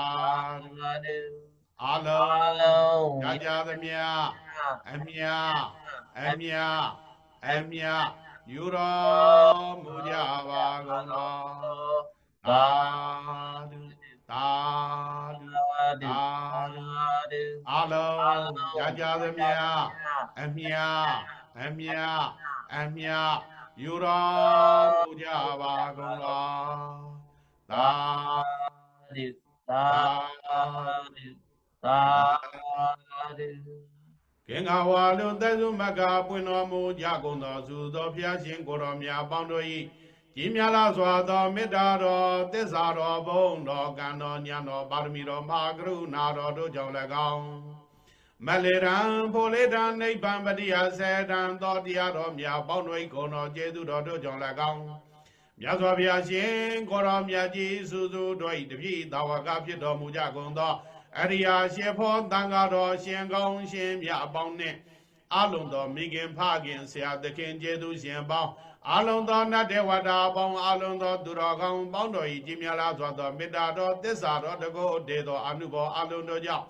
ဓုသာဓုအအလုံးလုံးရကြသမျှအမြအမြအမြယူတော်မူကြပါကုန်လားသာဓု သာဓုသာဓုသာဓုသာဓုအလုံးရကြသမျှအမြအမြအမြယူတော်မူကြပါကုန်လားသာဓုသာဓုသာဓုကင်္ဂဝါလူသက်စုမကပွင့်တော်မူကြကုန်သောသုသောဖျားရှင်ကိုတော်မြတ်ပေါင်းတို့၏ ကြီးမြတ်လာစွာသောမေတ္တာတော်သစ္စာတော်ဘုံတော်ကံတော်ဉာဏ်တော်ပါရမီတော်မဟာကရုဏာတော်တို့ကြောင့်၎င်းမလေရန်ဖိုလေတံနိဗ္ဗာန်ပတိယဆေတံသောတရားတော်မြတ်ပေါင်းတို့၏ဂုဏ်တော်ကျေးဇူးတော်တို့ကြောင့်၎င်းမြတ်စွာဘုရားရှင်ကိုတော်မြတ်ကြီးစုစုတို့၏တပည့်တော်ဝကဖြစ်တော်မူကြကုန်သောအရိယာရှင်ဖို့တန်ဃာတော်ရှင်ကောင်းရှင်မြတ်အပေါင်းနှင့်အလုံးတော်မိခင်ဖခင်ဆရာသခင်ကျေးဇူးရှင်ပေါင်း အလုံးသောနတ်တေဝတာအပေါင်းအလုံးသောသူတော်ကောင်းပေါင်းတော်၏ကြီးမြတ်လာစွာသောမေတ္တာတော်သစ္စာတော်တကုတေသောအနုဘောအလုံးတို့ကြောင့်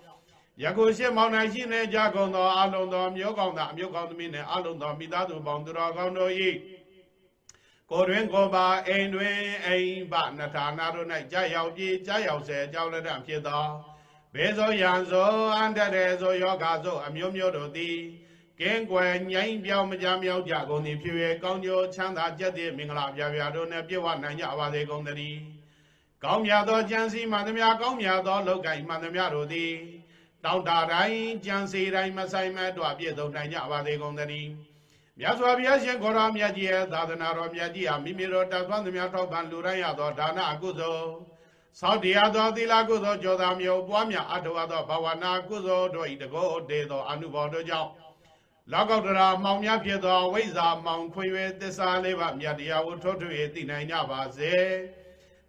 ယခုရှင်မောင်နိုင်ရှိနေကြကုန်သောအလုံးသောမျိုးကောင်းသားအမျိုးကောင်းသမီးနှင့်အလုံးသောမိသားစုပေါင်းသူတော်ကောင်းတို့၏ကိုယ်တွင်ကိုယ်ပါအိမ်တွင်အိမ်ပနထာနာတို့၌ကြာရောက်ပြေကြာရောက်ဆဲကြောင်းလက်တံဖြစ်သောဘေဇောယံဇောအန္တရေဇောယောဂါဇောအမျိုးမျိုးတို့သည် ကင်းကွယ်ငြိမ်းပြောင်းမကြမြောက်ကြကုန်သည်ဖြစ်၍ကောင်းကျိုးချမ်းသာကြက်သည့်မင်္ဂလာပြပြတို့နှင့်ပြည့်ဝနိုင်ကြပါစေကုန်သတည်းကောင်းမြတ်သောကြံစီမှန်သမျှကောင်းမြတ်သောလောကီမှန်သမျှတို့သည်တောင်းတတိုင်းကြံစီတိုင်းမဆိုင်မတွပြည့်စုံနိုင်ကြပါစေကုန်သတည်းမြတ်စွာဘုရားရှင်ကိုရောမြတ်ကြီးရဲ့သာသနာတော်မြတ်ကြီးဟာမိမိတို့တတ်သွမ်းသမျှထောက်ပံ့လူတိုင်းရသောဒါနအကုသိုလ်သောတရားသောသီလကုသိုလ်ကြောသာမျိုးပွားများအထောက်အသောဘာဝနာကုသိုလ်တို့ဤတကောတေသောအနုဘောတို့ကြောင့် လောက်ကောက်တရာမောင်များဖြစ်သောဝိဇ္ဇာမောင်ခွင်၍သစ္စာလေးပါးမြတ်တရားကိုထုတ်ထွေသိနိုင်ကြပါစေ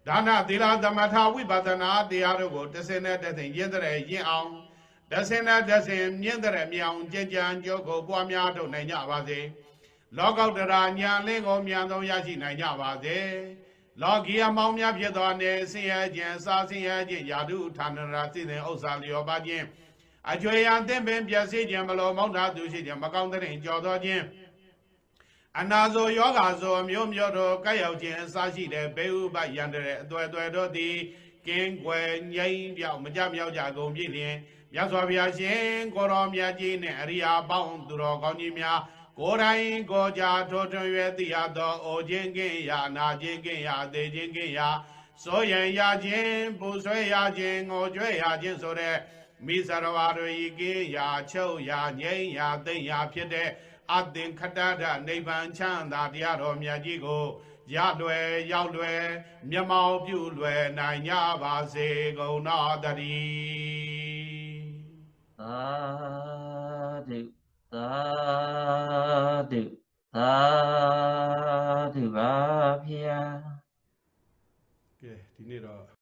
ဒါနသီလသမထဝိပဿနာတရားတို့ကိုတစ်စင်းနဲ့တစ်စင်းရင်းတဲ့ရင်းအောင်တစ်စင်းနဲ့တစ်စင်းမြင့်တဲ့မြောင်ကြင်ကြံကြိုးကိုပွားများထုတ်နိုင်ကြပါစေလောကောက်တရာညာလင်းကိုမြန်ဆုံးရရှိနိုင်ကြပါစေလောကီအမောင်များဖြစ်သောနေဆင်းရဲခြင်းစာဆင်းရဲခြင်းယာတုဌာနရာစိစဉ်ဥစ္စာလျောပါခြင်း အကျွေရန်သင်ပင်ပျက်စီးခြင်းမလိုမောက်တာသူရှိခြင်းမကောင်းတဲ့ရင်ကြော်သောခြင်းအနာဇောယောဂါဇောမျိုးမျိုးတို့ကဲ့ရောက်ခြင်းအစရှိတဲ့ဘေဥပယန္တရဲ့အသွဲသွဲတို့သည်ကင်းကွယ်ငြိမ်းပြောက်မကြမြောက်ကြကုန်ပြီလျင်မြတ်စွာဘုရားရှင်ကိုရောမြတ်ကြီးနှင့်အရိယာပေါင်းသူတော်ကောင်းကြီးများကိုယ်တိုင်ကိုယ်ကြထိုးထွင်း၍သိရသောအိုခြင်းကင်းရာနာခြင်းကင်းရာသေခြင်းကင်းရာစိုးရင်ရခြင်းပူဆွဲရခြင်းငိုကြွေးရခြင်းဆိုတဲ့ မိစရဝါတို့ဤကင်းရာချုပ်ရာငြိမ်းရာသိမ့်ရာဖြစ်တဲ့အသင်္ခတဒနိဗ္ဗာန်ချမ်းသာတရားတော်မြတ်ကြီးကိုရလွယ်ရောက်လွယ်မျက်မှောက်ပြုလွယ်နိုင်ကြပါစေကုန်တော်တည်းသာဓုသာဓုသာဓုပါဗျာကဲဒီနေ့တော့